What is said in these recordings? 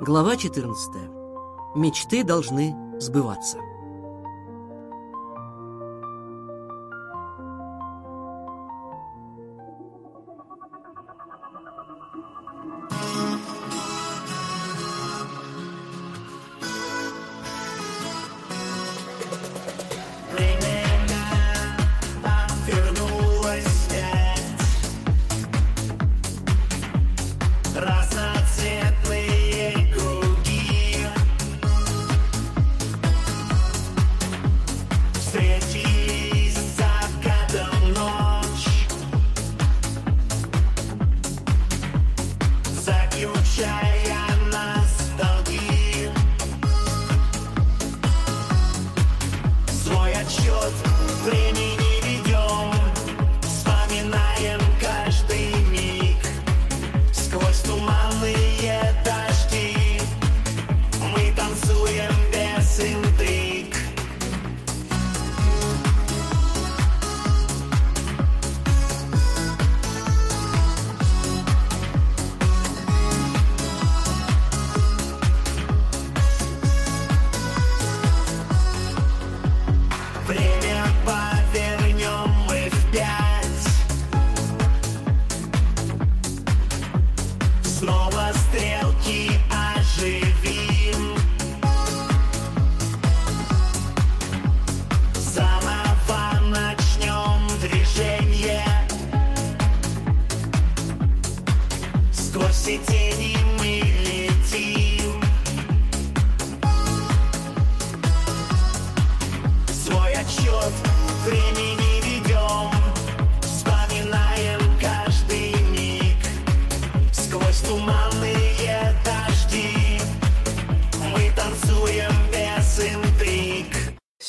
Глава 14. Мечты должны сбываться.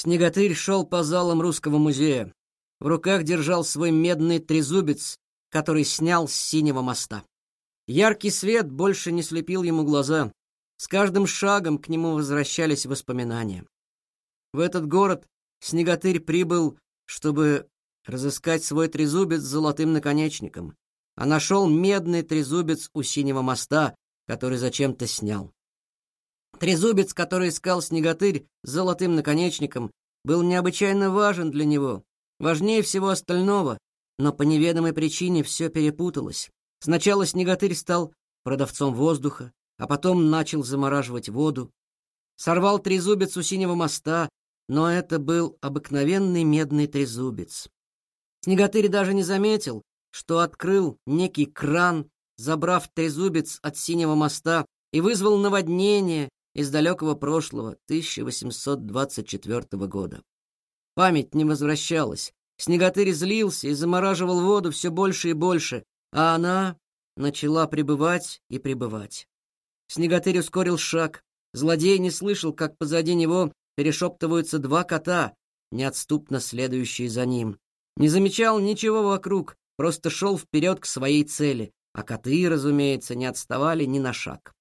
Снеготырь шел по залам Русского музея. В руках держал свой медный трезубец, который снял с синего моста. Яркий свет больше не слепил ему глаза. С каждым шагом к нему возвращались воспоминания. В этот город Снеготырь прибыл, чтобы разыскать свой трезубец с золотым наконечником, а нашел медный трезубец у синего моста, который зачем-то снял. Трезубец, который искал Снеготырь с золотым наконечником, был необычайно важен для него, важнее всего остального, но по неведомой причине все перепуталось. Сначала Снеготырь стал продавцом воздуха, а потом начал замораживать воду. Сорвал трезубец у синего моста, но это был обыкновенный медный трезубец. Снеготырь даже не заметил, что открыл некий кран, забрав трезубец от синего моста и вызвал наводнение из далекого прошлого 1824 года. Память не возвращалась. Снеготырь злился и замораживал воду все больше и больше, а она начала пребывать и пребывать. Снеготырь ускорил шаг. Злодей не слышал, как позади него перешептываются два кота, неотступно следующие за ним. Не замечал ничего вокруг, просто шел вперед к своей цели, а коты, разумеется, не отставали ни на шаг.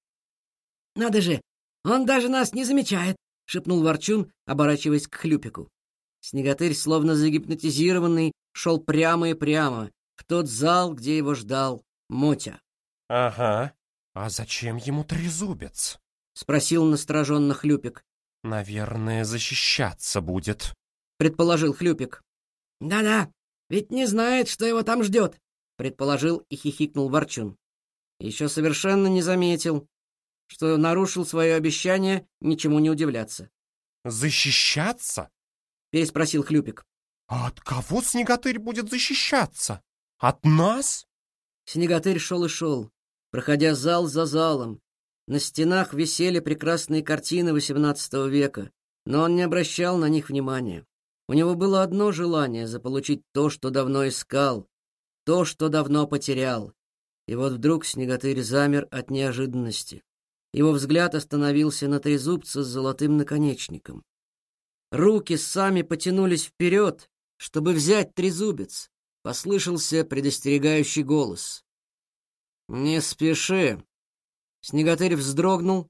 «Надо же, он даже нас не замечает!» — шепнул Ворчун, оборачиваясь к Хлюпику. Снеготырь, словно загипнотизированный, шел прямо и прямо в тот зал, где его ждал Мотя. Ага. А зачем ему трезубец? — спросил настороженно Хлюпик. Наверное, защищаться будет. — предположил Хлюпик. «Да-да, ведь не знает, что его там ждет», — предположил и хихикнул Ворчун. Еще совершенно не заметил, что нарушил свое обещание ничему не удивляться. Защищаться? — переспросил Хлюпик. А от кого снеготырь будет защищаться? От нас? Снеготырь шел и шел, проходя зал за залом. На стенах висели прекрасные картины XVIII века, но он не обращал на них внимания. У него было одно желание — заполучить то, что давно искал, то, что давно потерял. И вот вдруг Снеготырь замер от неожиданности. Его взгляд остановился на трезубце с золотым наконечником. Руки сами потянулись вперед, чтобы взять трезубец. Послышался предостерегающий голос. «Не спеши!» Снеготырь вздрогнул,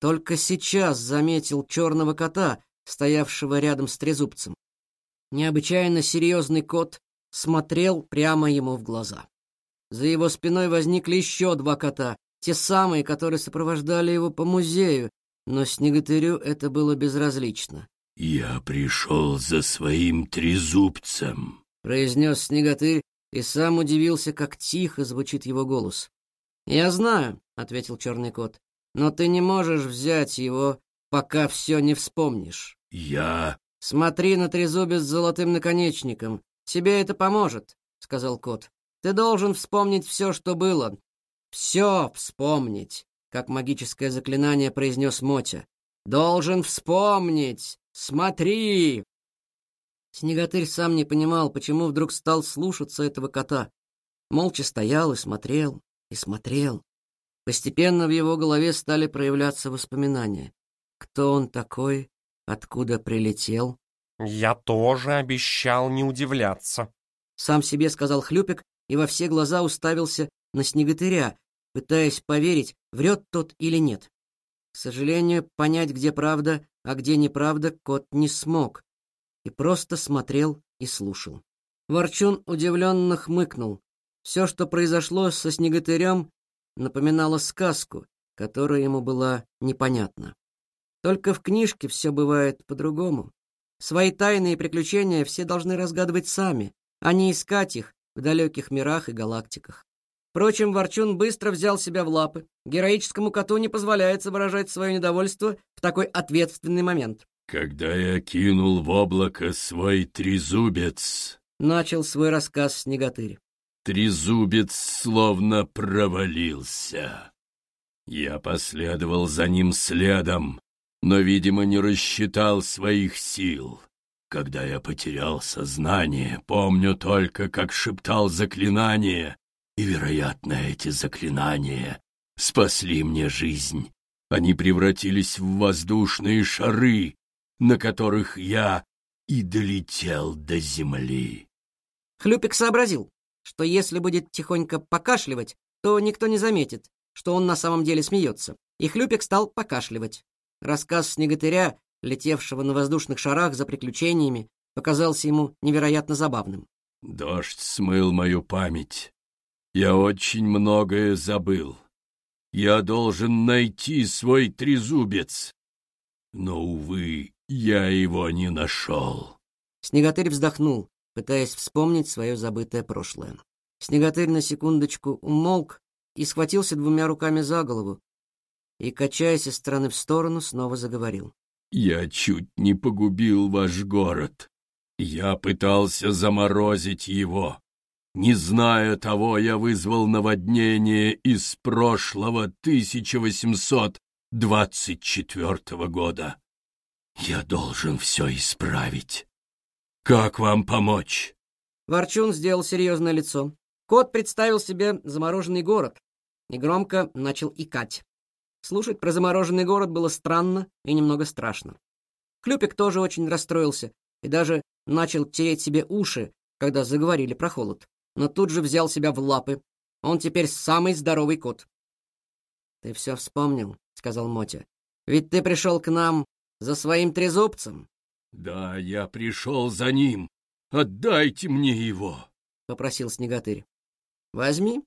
только сейчас заметил черного кота, стоявшего рядом с трезубцем. Необычайно серьезный кот смотрел прямо ему в глаза. За его спиной возникли еще два кота, те самые, которые сопровождали его по музею, но Снеготырю это было безразлично. «Я пришел за своим трезубцем», — произнес Снеготырь и сам удивился, как тихо звучит его голос. «Я знаю», — ответил черный кот, — «но ты не можешь взять его, пока все не вспомнишь». «Я...» «Смотри на трезубец с золотым наконечником. Тебе это поможет», — сказал кот. «Ты должен вспомнить все, что было. Все вспомнить», — как магическое заклинание произнес Мотя. «Должен вспомнить! Смотри!» Снеготырь сам не понимал, почему вдруг стал слушаться этого кота. Молча стоял и смотрел, и смотрел. Постепенно в его голове стали проявляться воспоминания. Кто он такой? Откуда прилетел? Я тоже обещал не удивляться. Сам себе сказал Хлюпик и во все глаза уставился на снеготыря, пытаясь поверить, врет тот или нет. К сожалению, понять, где правда, а где неправда, кот не смог и просто смотрел и слушал. Ворчун удивленно хмыкнул. Все, что произошло со снеготырем, напоминало сказку, которая ему была непонятна. Только в книжке все бывает по-другому. Свои тайны и приключения все должны разгадывать сами, а не искать их в далеких мирах и галактиках. Впрочем, Ворчун быстро взял себя в лапы. Героическому коту не позволяется выражать свое недовольство в такой ответственный момент. «Когда я кинул в облако свой трезубец...» — начал свой рассказ Снеготырь. Трезубец словно провалился. Я последовал за ним следом, но, видимо, не рассчитал своих сил. Когда я потерял сознание, помню только, как шептал заклинание, и, вероятно, эти заклинания спасли мне жизнь. Они превратились в воздушные шары, на которых я и долетел до земли. Хлюпик сообразил, что если будет тихонько покашливать, то никто не заметит, что он на самом деле смеется. И Хлюпик стал покашливать. Рассказ снеготыря, летевшего на воздушных шарах за приключениями, показался ему невероятно забавным. «Дождь смыл мою память. Я очень многое забыл. Я должен найти свой трезубец. Но, увы, я его не нашел». Снеготырь вздохнул, пытаясь вспомнить свое забытое прошлое. Снеготырь на секундочку умолк и схватился двумя руками за голову, и, качаясь из стороны в сторону, снова заговорил. «Я чуть не погубил ваш город. Я пытался заморозить его. Не зная того, я вызвал наводнение из прошлого 1824 года. Я должен все исправить. Как вам помочь?» Ворчун сделал серьезное лицо. Кот представил себе замороженный город и громко начал икать. Слушать про замороженный город было странно и немного страшно. Клюпик тоже очень расстроился и даже начал тереть себе уши, когда заговорили про холод, но тут же взял себя в лапы. Он теперь самый здоровый кот. «Ты все вспомнил», — сказал Мотя. «Ведь ты пришел к нам за своим трезубцем?» «Да, я пришел за ним. Отдайте мне его», — попросил Снеготырь. «Возьми».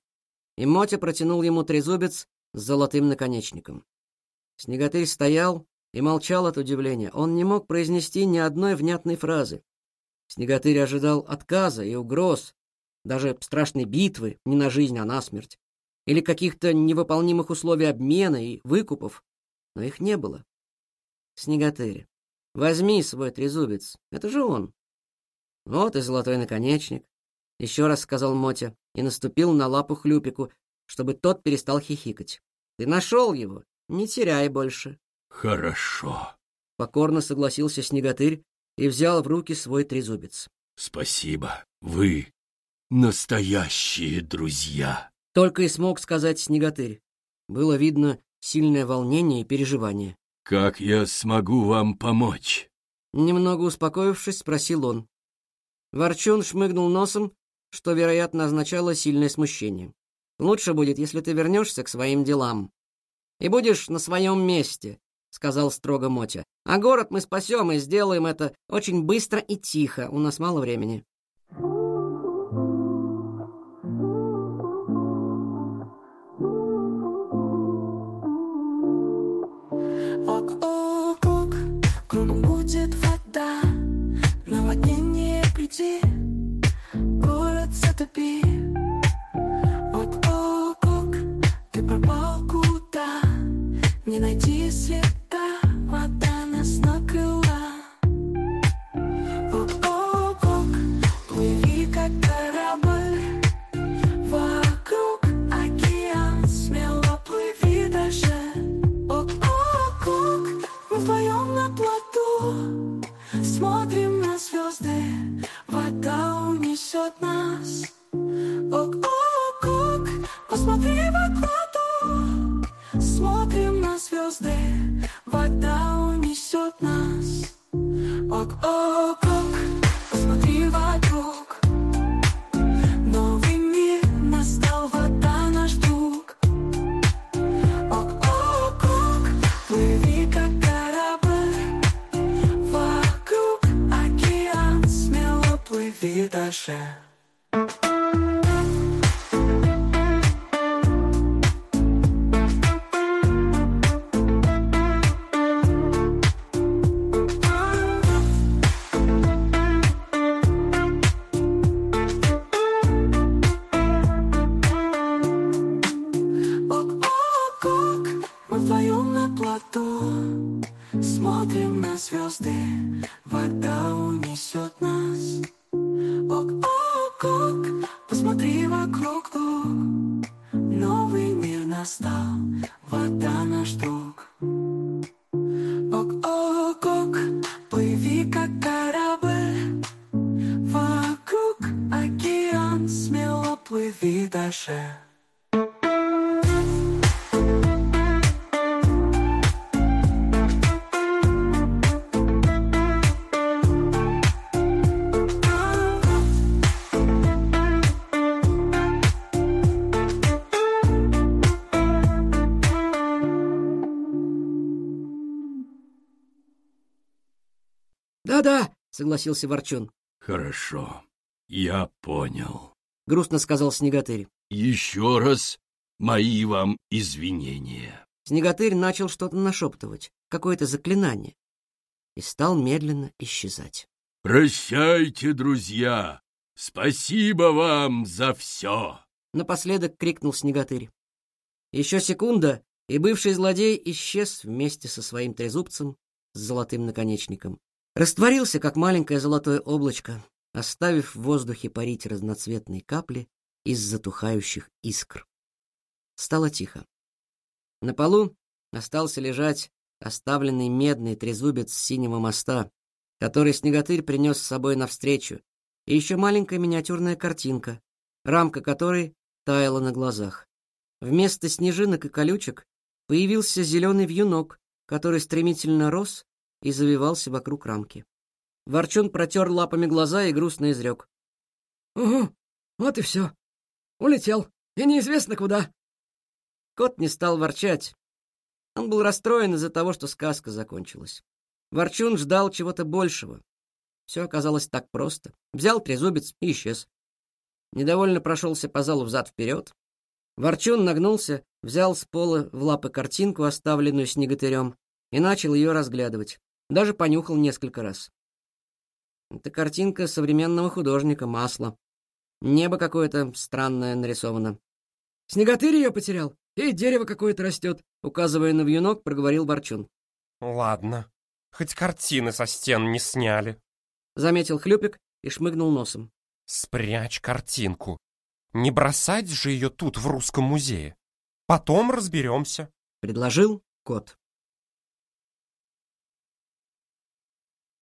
И Мотя протянул ему трезубец с золотым наконечником. Снеготырь стоял и молчал от удивления. Он не мог произнести ни одной внятной фразы. Снеготырь ожидал отказа и угроз, даже страшной битвы, не на жизнь, а на смерть, или каких-то невыполнимых условий обмена и выкупов, но их не было. Снеготырь, возьми свой трезубец, это же он. Вот и золотой наконечник, еще раз сказал Мотя и наступил на лапу Хлюпику, чтобы тот перестал хихикать. Ты нашел его, не теряй больше. Хорошо. Покорно согласился Снеготырь и взял в руки свой трезубец. Спасибо, вы настоящие друзья. Только и смог сказать Снеготырь. Было видно сильное волнение и переживание. Как я смогу вам помочь? Немного успокоившись, спросил он. Ворчун шмыгнул носом что, вероятно, означало сильное смущение. «Лучше будет, если ты вернешься к своим делам. И будешь на своем месте», — сказал строго Мотя. «А город мы спасем и сделаем это очень быстро и тихо. У нас мало времени». Найти следа, вода нас накрыла. Ок-ок-ок, плыви как корабль. Вокруг океан, смело плыви дальше Ок-ок-ок, мы вдвоем на плоту. Смотрим на звезды, вода унесет нас. Ок-ок-ок, посмотри в окно. Смотрим звезды, вода унесет нас. Ок-ок-ок, посмотри вокруг. Новый мир настал, вода наш друг. Ок-ок-ок, плыви как корабль. Вокруг океан, смело плыви дальше Ок-ок-ок, посмотри вокруг Новый мир настал, «Да-да», — согласился Ворчун. Хорошо, я понял. Грустно сказал Снеготырь. Еще раз мои вам извинения. Снеготырь начал что-то нашептывать, какое-то заклинание, и стал медленно исчезать. Прощайте, друзья! Спасибо вам за все! Напоследок крикнул Снеготырь. Еще секунда, и бывший злодей исчез вместе со своим трезубцем с золотым наконечником. Растворился, как маленькое золотое облачко, оставив в воздухе парить разноцветные капли из затухающих искр. Стало тихо. На полу остался лежать оставленный медный трезубец синего моста, который снеготырь принес с собой навстречу, и еще маленькая миниатюрная картинка, рамка которой таяла на глазах. Вместо снежинок и колючек появился зеленый вьюнок, который стремительно рос и завивался вокруг рамки. Ворчун протер лапами глаза и грустно изрек. «Угу, вот и все. Улетел, и неизвестно куда». Кот не стал ворчать. Он был расстроен из-за того, что сказка закончилась. Ворчун ждал чего-то большего. Все оказалось так просто. Взял трезубец и исчез. Недовольно прошелся по залу взад-вперед. Ворчун нагнулся, взял с пола в лапы картинку, оставленную снеготырем, и начал ее разглядывать. Даже понюхал несколько раз. Это картинка современного художника, масло. Небо какое-то странное нарисовано. «Снеготырь ее потерял, и дерево какое-то растет», указывая на вьюнок, проговорил Ворчун. Ладно, хоть картины со стен не сняли. Заметил Хлюпик и шмыгнул носом. Спрячь картинку. Не бросать же ее тут, в русском музее. Потом разберемся. Предложил кот.